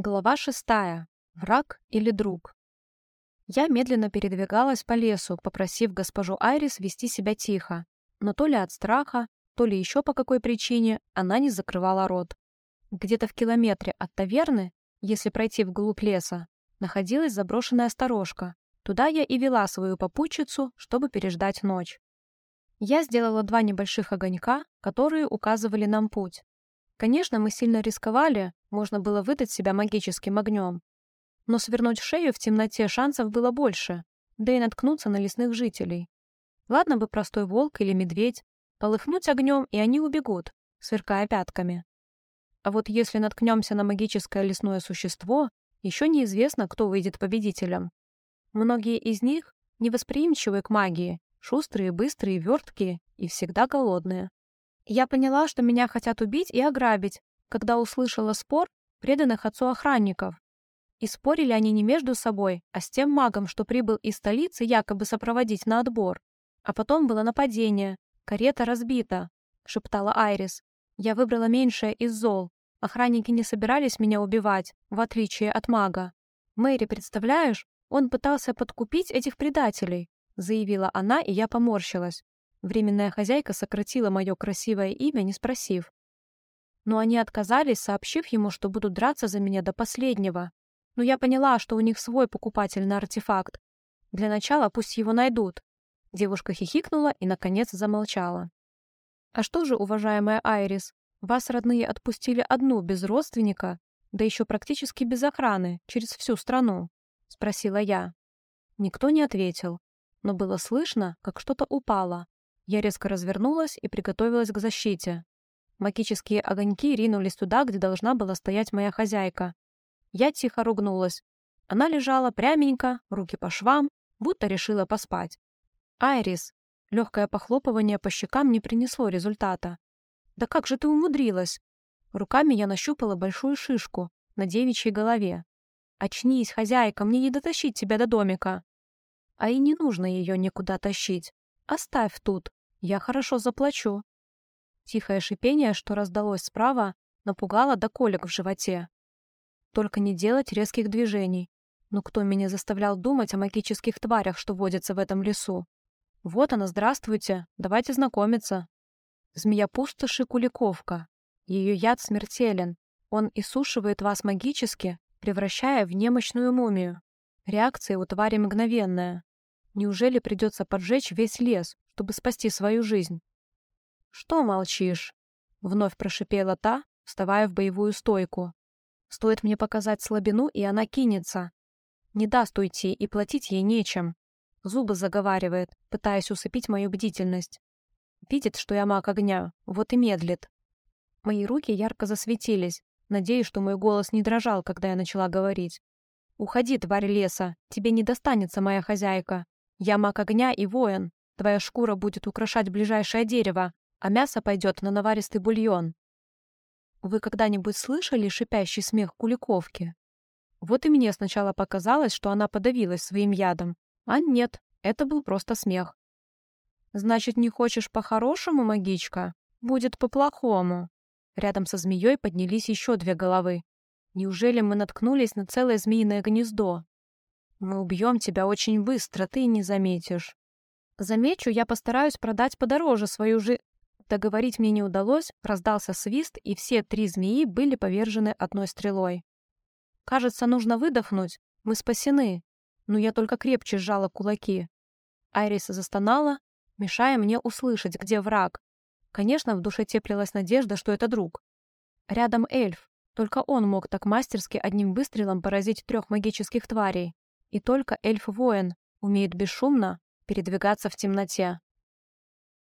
Глава шестая. Враг или друг? Я медленно передвигалась по лесу, попросив госпожу Айрис вести себя тихо, но то ли от страха, то ли еще по какой причине она не закрывала рот. Где-то в километре от таверны, если пройти вглубь леса, находилась заброшенная сторожка. Туда я и вела свою попутчицу, чтобы переждать ночь. Я сделала два небольших огонька, которые указывали нам путь. Конечно, мы сильно рисковали, можно было выдать себя магическим огнем. Но свернуть шею в темноте шансов было больше, да и наткнуться на лесных жителей. Ладно бы простой волк или медведь, полыхнуть огнем, и они убегут, сверкая пятками. А вот если наткнемся на магическое лесное существо, еще неизвестно, кто выйдет победителем. Многие из них невосприимчивы к магии, шустрые, быстрые, верткие и всегда голодные. Я поняла, что меня хотят убить и ограбить, когда услышала спор преданных отцу охранников. И спорили они не между собой, а с тем магом, что прибыл из столицы якобы сопроводить на отбор. А потом было нападение. Карета разбита, шептала Айрис. Я выбрала меньшее из зол. Охранники не собирались меня убивать, в отличие от мага. Мэри, представляешь, он пытался подкупить этих предателей, заявила она, и я поморщилась. Временная хозяйка сократила мое красивое имя, не спросив. Но они отказались, сообщив ему, что будут драться за меня до последнего. Но я поняла, что у них свой покупатель на артефакт. Для начала пусть его найдут. Девушка хихикнула и, наконец, замолчала. «А что же, уважаемая Айрис, вас родные отпустили одну, без родственника, да еще практически без охраны, через всю страну?» — спросила я. Никто не ответил, но было слышно, как что-то упало, я резко развернулась и приготовилась к защите. Магические огоньки ринулись туда, где должна была стоять моя хозяйка. Я тихо ругнулась. Она лежала пряменько, руки по швам, будто решила поспать. «Айрис!» Легкое похлопывание по щекам не принесло результата. «Да как же ты умудрилась?» Руками я нащупала большую шишку на девичьей голове. «Очнись, хозяйка, мне не дотащить тебя до домика!» А и не нужно ее никуда тащить. Оставь тут. Я хорошо заплачу. Тихое шипение, что раздалось справа, напугало до колик в животе. Только не делать резких движений. Но кто меня заставлял думать о магических тварях, что водятся в этом лесу? Вот она, здравствуйте, давайте знакомиться. Змея-пустоши Куликовка. Ее яд смертелен. Он иссушивает вас магически, превращая в немощную мумию. Реакция у твари мгновенная. Неужели придется поджечь весь лес, чтобы спасти свою жизнь. «Что молчишь?» — вновь прошипела та, вставая в боевую стойку. «Стоит мне показать слабину, и она кинется. Не даст уйти, и платить ей нечем. Зубы заговаривает, пытаясь усыпить мою бдительность. Видит, что я маг огня, вот и медлит. Мои руки ярко засветились, надеюсь, что мой голос не дрожал, когда я начала говорить. «Уходи, тварь леса, тебе не достанется моя хозяйка. Я маг огня и воин, Твоя шкура будет украшать ближайшее дерево, а мясо пойдет на наваристый бульон. Вы когда-нибудь слышали шипящий смех Куликовки? Вот и мне сначала показалось, что она подавилась своим ядом. А нет, это был просто смех. Значит, не хочешь по-хорошему, магичка? Будет по-плохому. Рядом со змеей поднялись еще две головы. Неужели мы наткнулись на целое змеиное гнездо? Мы убьем тебя очень быстро, ты не заметишь. Замечу, я постараюсь продать подороже свою жи... Договорить мне не удалось, раздался свист, и все три змеи были повержены одной стрелой. Кажется, нужно выдохнуть, мы спасены. Но я только крепче сжала кулаки. Айриса застонала, мешая мне услышать, где враг. Конечно, в душе теплилась надежда, что это друг. Рядом эльф. Только он мог так мастерски одним выстрелом поразить трех магических тварей. И только эльф-воин умеет бесшумно передвигаться в темноте.